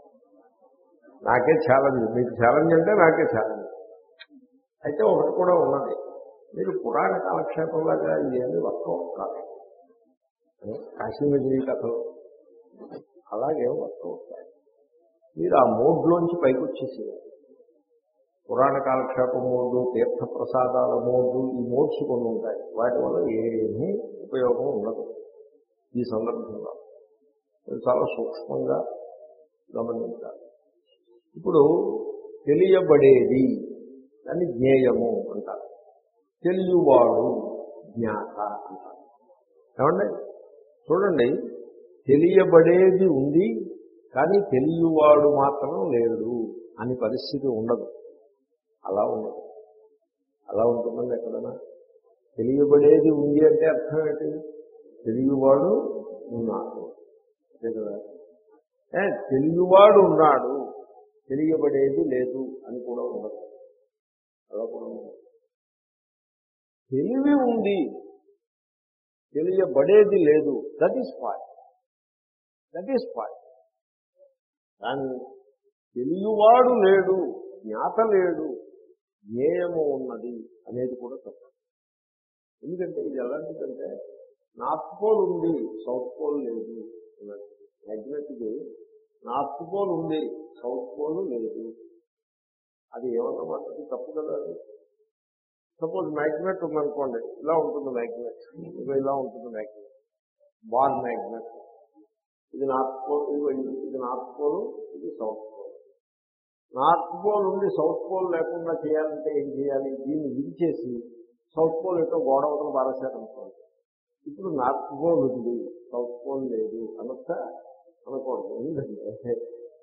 నాకే ఛాలెంజ్ మీకు ఛాలెంజ్ అంటే నాకే ఛాలెంజ్ అయితే ఒకటి కూడా ఉన్నది. మీరు పురాణ కాలక్షేపంలాగా ఇవన్నీ వర్తం కాదు కాశీమజిలీ కథలు. అలాగే వర్తం అవుతాయి మీరు ఆ మోడ్లోంచి పైకి వచ్చేసేయాలి పురాణ కాలక్షేప మోడ్లు తీర్థ ప్రసాదాల మోడ్లు ఈ మోడ్స్ కొన్ని ఉంటాయి. వాటి వల్ల ఏమీ ఉపయోగం ఉండదు ఈ సందర్భంలో. చాలా సూక్ష్మంగా గమనించాలి. ఇప్పుడు తెలియబడేది దాన్ని జ్ఞేయము అంటారు. తెలియవాడు జ్ఞాత అంటారు. ఏమండి? చూడండి తెలియబడేది ఉంది కానీ తెలియవాడు మాత్రం లేడు అని పరిస్థితి ఉండదు. అలా ఉండదు. అలా ఉంటుందండి ఎక్కడైనా? తెలియబడేది ఉంది అంటే అర్థం ఏంటి? తెలియవాడు ఉన్నాడు. అంతే కదా? ఏ, తెలియవాడు ఉన్నాడు. తెలియబడేది లేదు అని కూడా ఉండదు. అలా కూడా ఉండదు. తెలివి ఉంది. తెలియబడేది లేదు. That is point that is point కానీ తెలియవాడు లేడు జ్ఞాత లేడు జ్ఞేయము ఉన్నది అనేది కూడా చెప్పాలి. ఎందుకంటే ఇది ఎలాంటిదంటే నార్త్ పోల్ ఉంది సౌత్ పోల్ లేదు మ్యాగ్నెట్కి నార్త్ పోల్ ఉంది సౌత్ పోల్ లేదు. అది ఏమన్నమాట తప్పు కదా అది. సపోజ్ మ్యాగ్నెట్ ఉందనుకోండి ఇలా ఉంటుంది మ్యాగ్నెట్. ఇదిగో ఇలా ఉంటుంది మ్యాగ్నెట్. Ball magnet. ఇది నార్త్ పోల్ ఇది నార్త్ పోల్ ఇది సౌత్ నార్త్ పోల్ ఉండి సౌత్ పోల్ లేకుండా చేయాలంటే ఏం చేయాలి? దీన్ని విడిచేసి సౌత్ పోల్ ఎటో గోడ ఒకటి పారేశారనుకోండి ఇప్పుడు నార్త్ పోల్ ఉంది సౌత్ పోల్ లేదు అనొచ్చా అనకూడదు ఎందుకంటే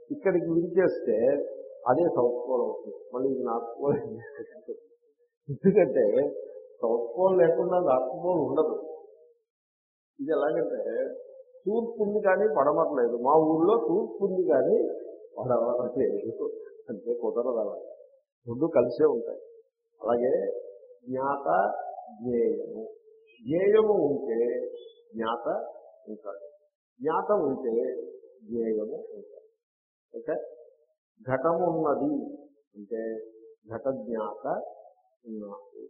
ఇక్కడికి విడిచేస్తే అదే సౌత్ పోల్ అవుతుంది. మళ్ళీ నార్త్ పోల్ ఎందుకంటే సౌత్ పోల్ లేకుండా నార్త్ పోల్ ఉండదు. ఇది ఎలాగంటే తూర్పు ఉంది కానీ పడమట్లేదు మా ఊళ్ళో తూర్పు ఉంది కానీ పడమట్లేదు అంటే కుదరదు అలాగే రెండు కలిసే ఉంటాయి. అలాగే జ్ఞాత జ్ఞేయము. జ్ఞేయము ఉంటే జ్ఞాత ఉంటాడు. జ్ఞాత ఉంటే జ్ఞేయము ఉంటాడు. ఓకే? ఘటము ఉన్నది అంటే ఘట జ్ఞాత ఉన్నాడు.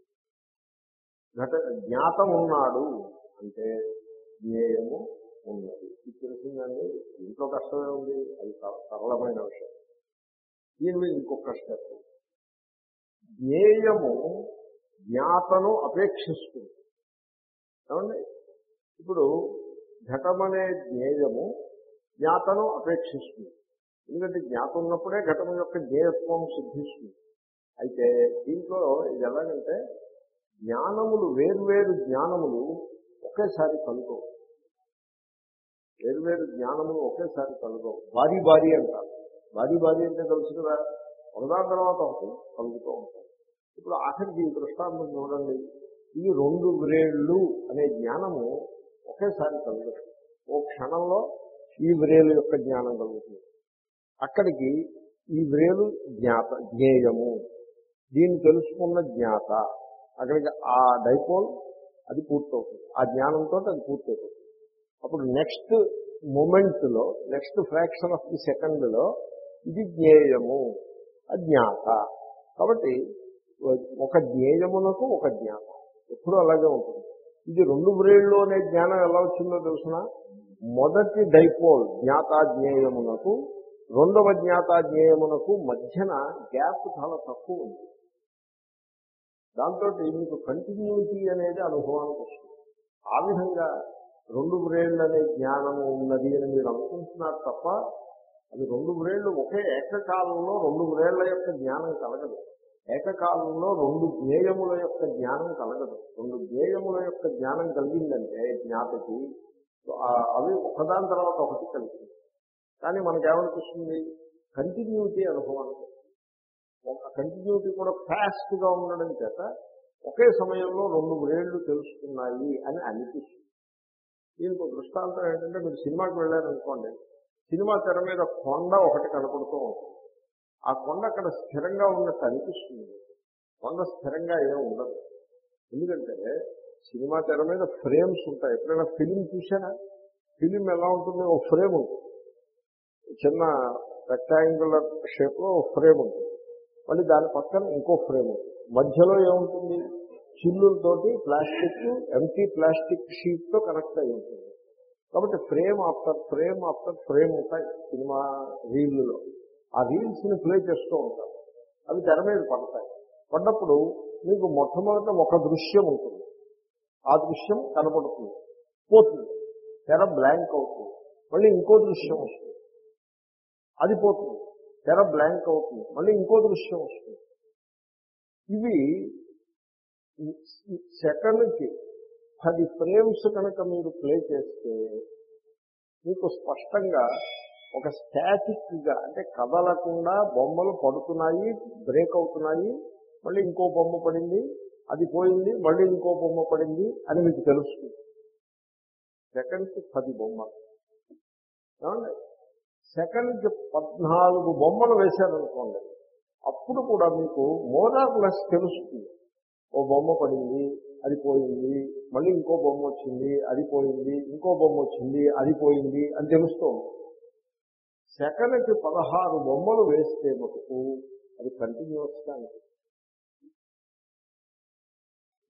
ఘట జ్ఞాతం ఉన్నాడు అంటే జ్ఞేయము ఉన్నది. ఇది తెలిసిందండి? ఇంట్లో కష్టమే ఉంది. అది సరళమైన విషయం. దీని మీద ఇంకొక స్టెప్ జ్ఞేయము జ్ఞాతను అపేక్షిస్తుంది. ఏమండి? ఇప్పుడు ఘటమనే జ్ఞేయము జ్ఞాతను అపేక్షిస్తుంది. ఎందుకంటే జ్ఞాత ఉన్నప్పుడే ఘటన యొక్క జ్ఞేయత్వం సిద్ధిస్తుంది. అయితే దీంట్లో ఇది ఎలాగంటే జ్ఞానములు వేర్వేరు జ్ఞానములు ఒకేసారి కలుగవు. వేర్వేరు జ్ఞానములు ఒకేసారి కలుగవు. బారీ బారీ అంటారు. బారీ బారీ అంటే తెలుసు కదా. ఒకదాని తర్వాత ఒకటి కలుగుతూ ఉంటాయి. ఇప్పుడు ఆఖరికి ఈ దృష్టాంతం చూడండి. ఈ రెండు వ్రేళ్ళు అనే జ్ఞానము ఒకేసారి కలుగుతుంది. ఓ క్షణంలో ఈ వ్రేలు యొక్క జ్ఞానం కలుగుతుంది. అక్కడికి ఈ వ్రేలు జ్ఞాత జ్ఞేయము. దీన్ని తెలుసుకున్న జ్ఞాత. అక్కడికి ఆ డైపోల్ అది పూర్తవుతుంది. ఆ జ్ఞానంతో అది పూర్తవుతుంది. అప్పుడు నెక్స్ట్ మూమెంట్లో నెక్స్ట్ ఫ్రాక్షన్ ఆఫ్ ది సెకండ్లో ఇది జ్ఞేయము అజ్ఞాత. కాబట్టి ఒక జ్ఞేయమునకు ఒక జ్ఞాత. ఎప్పుడూ అలాగే ఉంటుంది. ఇది రెండు బ్రేళ్ళు అనే జ్ఞానం ఎలా వచ్చిందో తెలుసిన? మొదటి డైపోల్ జ్ఞాతాజ్ఞేయమునకు రెండవ జ్ఞాతాజ్ఞేయమునకు మధ్యన గ్యాప్ చాలా తక్కువ ఉంది. దాంతో మీకు కంటిన్యూటీ అనేది అనుభవానికి వస్తుంది. ఆ విధంగా రెండు బ్రేళ్ళు అనే జ్ఞానము ఉన్నది అని మీరు అనుకుంటున్నారు తప్ప అది రెండు బ్రేళ్ళు ఒకే ఏకకాలంలో రెండు బ్రేళ్ళ యొక్క జ్ఞానం కలగదు. ఏకకాలంలో రెండు జ్ఞేయముల యొక్క జ్ఞానం కలగదు. రెండు జ్ఞేయముల యొక్క జ్ఞానం కలిగిందంటే జ్ఞాతకి అవి ఒకదాని తర్వాత ఒకటి కలిగింది. కానీ మనకేమనిపిస్తుంది? కంటిన్యూటీ అనుభవం ఒక కంటిన్యూటీ కూడా ఫాస్ట్గా ఉండడం చేత ఒకే సమయంలో రెండు బ్రేళ్ళు తెలుస్తున్నాయి అని అనిపిస్తుంది. దీనికి దృష్టాంతం ఏంటంటే మీరు సినిమాకి వెళ్ళారనుకోండి సినిమా తెర మీద కొండ ఒకటి కనపడుతూ ఉంటుంది. ఆ కొండ అక్కడ స్థిరంగా ఉన్నట్టు అనిపిస్తుంది. కొండ స్థిరంగా ఏం ఉండదు. ఎందుకంటే సినిమా తెర మీద ఫ్రేమ్స్ ఉంటాయి. ఎప్పుడైనా ఫిలిం చూసారా ఫిలిం ఎలా ఉంటుంది ఒక ఫ్రేమ్ ఉంటుంది. చిన్న రెక్టాంగులర్ షేప్లో ఒక ఫ్రేమ్ ఉంటుంది. మళ్ళీ దాని పక్కన ఇంకో ఫ్రేమ్ ఉంటుంది. మధ్యలో ఏముంటుంది? చిల్లులతోటి ప్లాస్టిక్ ఎంటీ ప్లాస్టిక్ షీట్తో కనెక్ట్ అయి ఉంటుంది. కాబట్టి frame after frame after frame ఉంటాయి సినిమా రీల్లో ఆ రీల్స్ని ప్లే చేస్తూ ఉంటారు. అవి తెర మీద పడతాయి. పడ్డప్పుడు మీకు మొట్టమొదట ఒక దృశ్యం ఉంటుంది. ఆ దృశ్యం కనపడుతుంది. పోతుంది. తెర బ్లాంక్ అవుతుంది. మళ్ళీ ఇంకో దృశ్యం వస్తుంది. అది పోతుంది. తెర బ్లాంక్ అవుతుంది. మళ్ళీ ఇంకో దృశ్యం వస్తుంది. ఇవి సెకండ్కి పది ఫ్రేమ్స్ కనుక మీరు ప్లే చేస్తే మీకు స్పష్టంగా ఒక స్టాటిక్గా అంటే కదలకుండా బొమ్మలు పడుతున్నాయి బ్రేక్ అవుతున్నాయి మళ్ళీ ఇంకో బొమ్మ పడింది అది పోయింది మళ్ళీ ఇంకో బొమ్మ పడింది అని మీకు తెలుస్తుంది. సెకండ్కి పది బొమ్మలు. ఏమండి? సెకండ్కి పద్నాలుగు బొమ్మలు వేశారనుకోండి అప్పుడు కూడా మీకు మోరార్లెస్ తెలుస్తుంది. ఓ బొమ్మ పడింది అది పోయింది మళ్ళీ ఇంకో బొమ్మ వచ్చింది అది పోయింది ఇంకో బొమ్మ వచ్చింది అది పోయింది అని తెలుస్తుంది సెకండ్కి పదహారు బొమ్మలు వేస్తే మటుకు అది కంటిన్యూస్గా అనిపిస్తుంది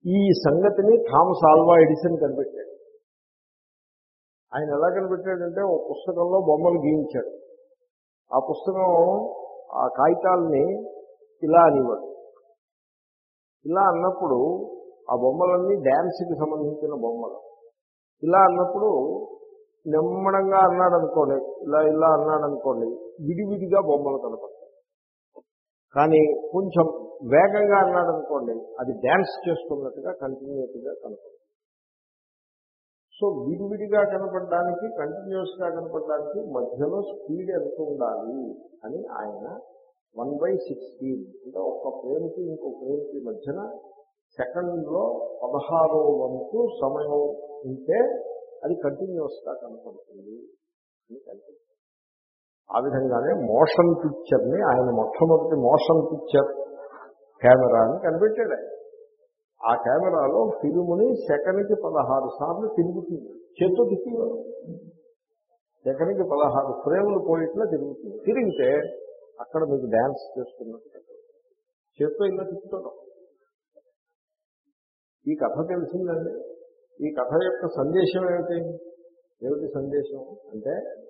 ఈ సంగతిని థామస్ ఆల్వా ఎడిసన్ కనిపెట్టాడు. ఆయన ఎలా కనిపెట్టాడంటే ఒక పుస్తకంలో బొమ్మలు గీయించాడు. ఆ పుస్తకం ఆ కాగితాలని ఇలా అనేవాడు ఇలా అన్నప్పుడు ఆ బొమ్మలన్నీ డ్యాన్స్కి సంబంధించిన బొమ్మలు. ఇలా అన్నప్పుడు నిమ్మడంగా అన్నాడు అనుకోండి ఇలా ఇలా అన్నాడు అనుకోండి విడివిడిగా బొమ్మలు కనపడతాయి. కానీ కొంచెం వేగంగా అన్నాడు అనుకోండి అది డ్యాన్స్ చేస్తున్నట్టుగా కంటిన్యూటీగా కనపడుతుంది సో విడివిడిగా కనపడడానికి కంటిన్యూస్గా కనపడడానికి మధ్యలో స్పీడ్ ఎంత ఉండాలి అని ఆయన వన్ బై సిక్స్టీన్ అంటే ఒక ఫ్రేమ్కి ఇంకో ఫ్రేమ్కి మధ్యన సెకండ్లో పదహారో వంతు సమయం ఉంటే అది కంటిన్యూస్గా కనపడుతుంది అని కనిపిస్తుంది. ఆ విధంగానే మోషన్ పిక్చర్ని ఆయన మొట్టమొదటి మోషన్ పిక్చర్ కెమెరాని కనిపెట్టాడు ఆయన. ఆ కెమెరాలో ఫిల్ముని సెకండ్కి పదహారు సార్లు తిరుగుతుంది. చేత్తో తిప్పేవాడు సెకండ్కి పదహారు ఫ్రేములు పోయిట్లా తిరుగుతుంది. తిరిగితే అక్కడ మీకు డ్యాన్స్ చేస్తున్నట్టు చేత్తో ఇలా తిప్పుతాడు ఈ కథ తెలిసిందండి. ఈ కథ యొక్క సందేశం ఏమిటి? ఏమిటి సందేశం? అంటే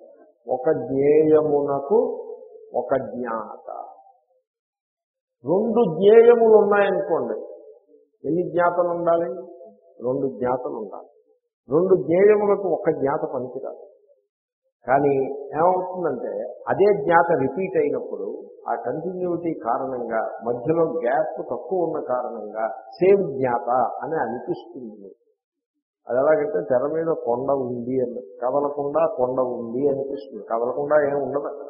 ఒక జ్ఞేయమునకు ఒక జ్ఞాత. రెండు జ్ఞేయములు ఉన్నాయనుకోండి ఎన్ని జ్ఞాతలు ఉండాలి? రెండు జ్ఞాతలు ఉండాలి. రెండు జ్ఞేయములకు ఒక జ్ఞాత పనికిరాదు. కానీ ఏమవుతుందంటే అదే జ్ఞాత రిపీట్ అయినప్పుడు ఆ కంటిన్యూటీ కారణంగా మధ్యలో గ్యాప్ తక్కువ ఉన్న కారణంగా సేమ్ జ్ఞాత అని అనిపిస్తుంది అది ఎలాగంటే తెర మీద కొండ ఉంది అని కదలకుండా కొండ ఉంది అనిపిస్తుంది. కదలకుండా ఏమి ఉండదు అక్కడ.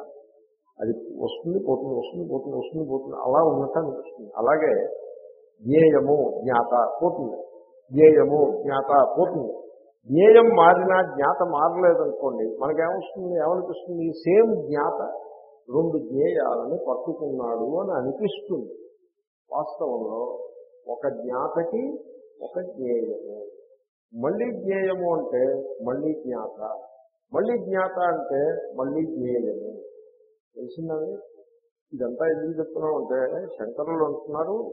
అది వస్తుంది పోతుంది వస్తుంది పోతుంది వస్తుంది పోతుంది. అలా ఉన్నట్టు అనిపిస్తుంది. అలాగే జ్ఞేయము జ్ఞాత పోతుంది. జ్ఞేయము జ్ఞాత పోతుంది. జ్ఞేయం మారినా జ్ఞాత మారలేదనుకోండి మనకేమొస్తుంది? ఏమనిపిస్తుంది? సేమ్ జ్ఞాత రెండు జ్ఞేయాలని పట్టుకున్నాడు అని అనిపిస్తుంది. వాస్తవంలో ఒక జ్ఞాతకి ఒక జ్ఞేయము. మళ్ళీ జ్ఞేయము అంటే మళ్ళీ జ్ఞాత. మళ్ళీ జ్ఞాత అంటే మళ్ళీ జ్ఞేయము. తెలిసిందండి? ఇదంతా ఎందుకు చెప్తున్నాం అంటే శంకరులు అంటున్నారు.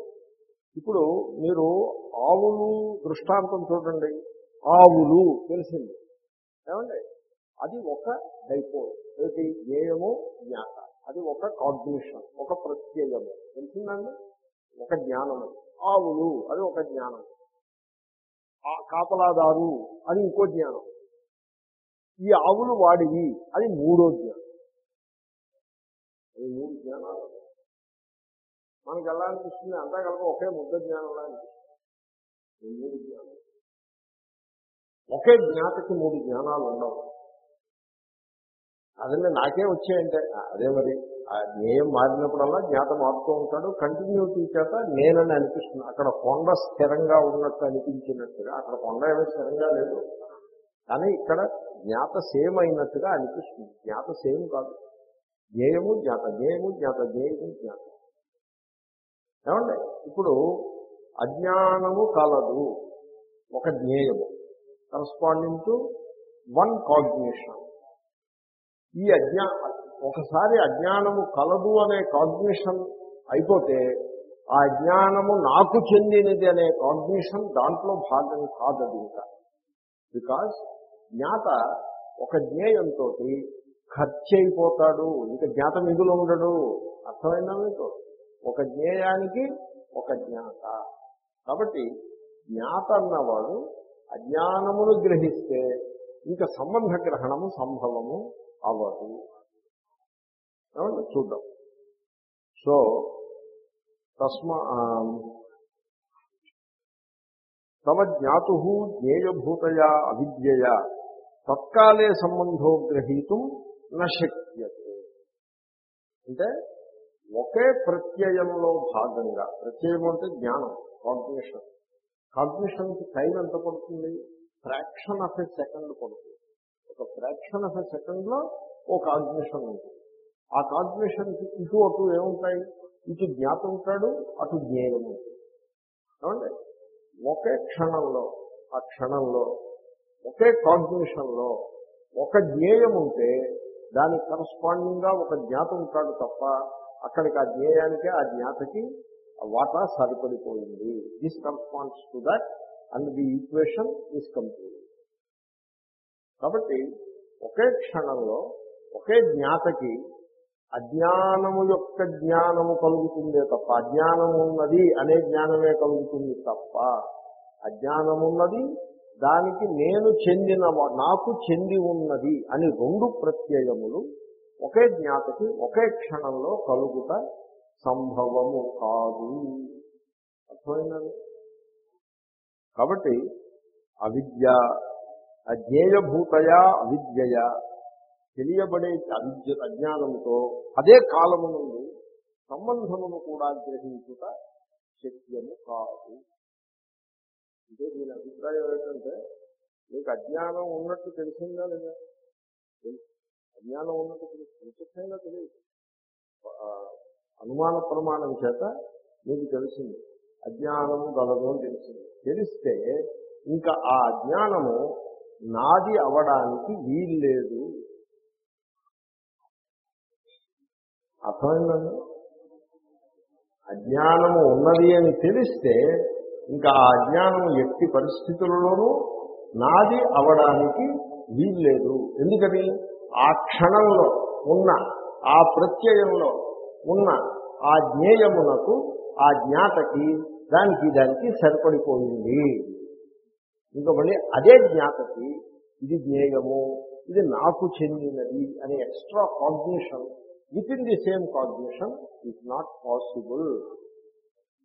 ఇప్పుడు మీరు ఆవులు దృష్టాంతం చూడండి. ఆవులు తెలిసింది. ఏమండి? అది ఒక డైపోల్. ఏది జ్ఞేయము జ్ఞాత. అది ఒక కాగ్నిషన్ ఒక ప్రత్యయము. తెలిసిందండి ఒక జ్ఞానము. ఆవులు అది ఒక జ్ఞానం. ఆ కాపలాదారు అది ఇంకో జ్ఞానం. ఈ ఆవులు వాడివి అది మూడో జ్ఞానం. అది మూడు జ్ఞానాలు. మనకి ఎలా అనిపిస్తుంది? అంతా కలిపి ఒకే ముద్ద జ్ఞానంలా అనిపిస్తుంది. మూడు జ్ఞానం ఒకే జ్ఞాతకి మూడు జ్ఞానాలు ఉండవు. అదే నాకే వచ్చాయంటే అదే మరి ఆ జ్ఞేయం మారినప్పుడల్లా జ్ఞాత మారుతూ ఉంటాడు. కంటిన్యూటీ చేత నేనని అనిపిస్తుంది. అక్కడ కొండ స్థిరంగా ఉన్నట్టు అనిపించినట్టుగా అక్కడ కొండ ఏమీ స్థిరంగా లేదు. కానీ ఇక్కడ జ్ఞాత సేమ్ అయినట్టుగా అనిపిస్తుంది. జ్ఞాత సేమ్ కాదు. జ్ఞేయము జ్ఞాత జ్ఞేయము జ్ఞాత జ్ఞేయము జ్ఞాత. ఏమండి? ఇప్పుడు అజ్ఞానము కలదు. ఒక జ్ఞేయము. కరస్పాండింగ్ టు వన్ కాగ్నిషన్ ఈ అజ్ఞా ఒకసారి అజ్ఞానము కలదు అనే కాగ్నిషన్ అయిపోతే ఆ అజ్ఞానము నాకు చెందినది అనే కాగ్నిషన్ దాంట్లో భాగం కాదది ఇంకా. బికాజ్ జ్ఞాత ఒక జ్ఞేయంతో ఖర్చు అయిపోతాడు ఇంకా జ్ఞాత మిగులు ఉండడు. అర్థమైనా మీకు? ఒక జ్ఞేయానికి ఒక జ్ఞాత. కాబట్టి జ్ఞాత అన్నవాడు అజ్ఞానమును గ్రహిస్తే ఇంకా సంబంధ గ్రహణము సంభవము అవ్వదు. చూద్దాం. సో తస్మా తమ జ్ఞాతు జ్ఞేయభూతయా అవిద్యయా తత్కాలే సంబంధో గ్రహీతం నశక్యతే అంటే ఒకే ప్రత్యయంలో భాగంగా ప్రత్యయం అంటే జ్ఞానం కాగ్నిషన్ కాగ్నిషన్కి టైం ఎంత పడుతుంది? ఫ్రాక్షన్ ఆఫ్ ఎ సెకండ్ పడుతుంది. ఒక ఫ్రాక్షన్ ఆఫ్ ఎ సెకండ్లో ఓ కాగ్నిషన్ ఉంటుంది. ఆ కాగ్నిషన్కి ఇటు అటు ఏముంటాయి? ఇటు జ్ఞాత ఉంటాడు అటు జ్ఞేయం ఉంటుంది. ఏమండి? ఒకే క్షణంలో ఆ క్షణంలో ఒకే కాగ్నిషన్లో ఒక జ్ఞేయం ఉంటే దానికి కరస్పాండింగ్గా ఒక జ్ఞాత ఉంటాడు తప్ప అక్కడికి ఆ జ్ఞేయానికి ఆ జ్ఞాతకి వాటా సరిపడిపోయింది. This corresponds to that and the equation is complete కాబట్టి ఒకే క్షణంలో ఒకే జ్ఞాతకి అజ్ఞానము యొక్క జ్ఞానము కలుగుతుందే తప్ప అజ్ఞానమున్నది అనే జ్ఞానమే కలుగుతుంది తప్ప అజ్ఞానమున్నది దానికి నేను చెందిన నాకు చెంది ఉన్నది అని రెండు ప్రత్యయములు ఒకే జ్ఞాతకి ఒకే క్షణంలో కలుగుట సంభవము కాదు. అర్థమైందండి? కాబట్టి అవిద్య అజ్ఞేయభూతయా అవిద్యయ తెలియబడే అవిద్య అజ్ఞానముతో అదే కాలము నుండి సంబంధమును కూడా గ్రహించుట శక్యము కాదు. అంటే దీని అభిప్రాయం ఏంటంటే మీకు అజ్ఞానం ఉన్నట్టు తెలిసిందా లేదా? అజ్ఞానం ఉన్నట్టు తెలుసు. ప్రత్యక్షంగా తెలియదు. అనుమాన ప్రమాణం చేత మీకు తెలిసింది. అజ్ఞానము గలదు అని తెలిసింది. తెలిస్తే ఇంకా ఆ అజ్ఞానము నాది అవడానికి వీల్లేదు. అర్థమైందండి అజ్ఞానము ఉన్నది అని తెలిస్తే ఇంకా ఆ అజ్ఞానము ఎట్టి పరిస్థితులలోనూ నాది అవడానికి వీల్లేదు. ఎందుకని ఆ క్షణంలో ఉన్న ఆ ప్రత్యయంలో ఉన్న ఆ జ్ఞేయమునకు ఆ జ్ఞాతకి దానికి దానికి సరిపడిపోయింది. ఇంకా మళ్ళీ అదే జ్ఞాతకి ఇది జ్ఞేయము ఇది నాకు చెందినది అనే extra cognition within the same cognition is not possible.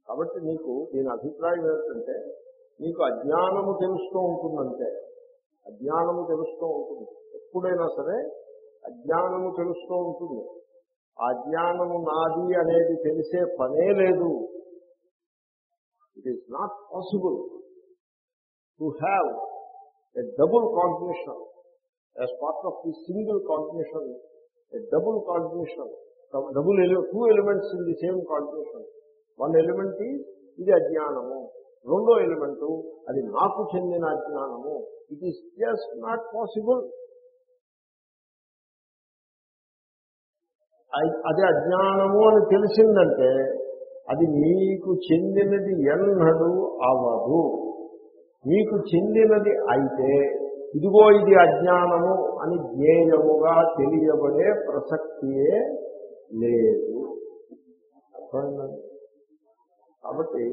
కాబట్టి నీకు దీని అభిప్రాయం ఏంటంటే నీకు అజ్ఞానము తెలుస్తూ ఉంటుందంటే అజ్ఞానము తెలుస్తూ ఉంటుంది. ఎప్పుడైనా సరే అజ్ఞానము తెలుస్తూ ఉంటుంది. ఆ అజ్ఞానము నాది అనేది తెలిసే పనే లేదు. It is not possible to have a double cognition as part of the single cognition a double cognition double two elements in the same cognition one element ఇది అజ్ఞానము. రెండో ఎలిమెంటు అది నాకు చెందిన అజ్ఞానము. It is just not possible అది అజ్ఞానము అని తెలిసిందంటే అది మీకు చెందినది ఎన్నడూ అవదు. మీకు చెందినది అయితే ఇదిగో ఇది అజ్ఞానము అని జ్ఞేయముగా తెలియబడే ప్రసక్తియే లేదు. కాబట్టి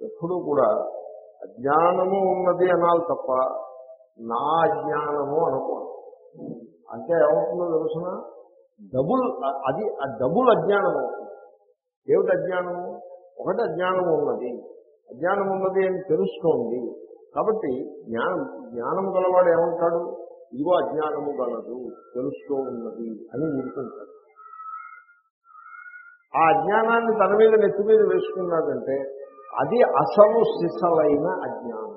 ఎప్పుడూ కూడా అజ్ఞానము ఉన్నది అనాలి తప్ప నా అజ్ఞానము అనకూడదు అంటే ఏమవుతుందో తెలుసిన డబుల్ అది ఆ డబుల్ అజ్ఞానం అవుతుంది ఏమిటి అజ్ఞానము? ఒకటి అజ్ఞానం ఉన్నది. అజ్ఞానం ఉన్నది అని తెలుస్తోంది. కాబట్టి జ్ఞానం జ్ఞానం గలవాడు ఏమంటాడు? ఇదిగో అజ్ఞానము గలదు తెలుస్తూ ఉన్నది అని ఊరుకుంటాడు ఆ అజ్ఞానాన్ని తన మీద నెత్తి మీద వేసుకున్నాడంటే అది అసలు సిసలైన అజ్ఞానం.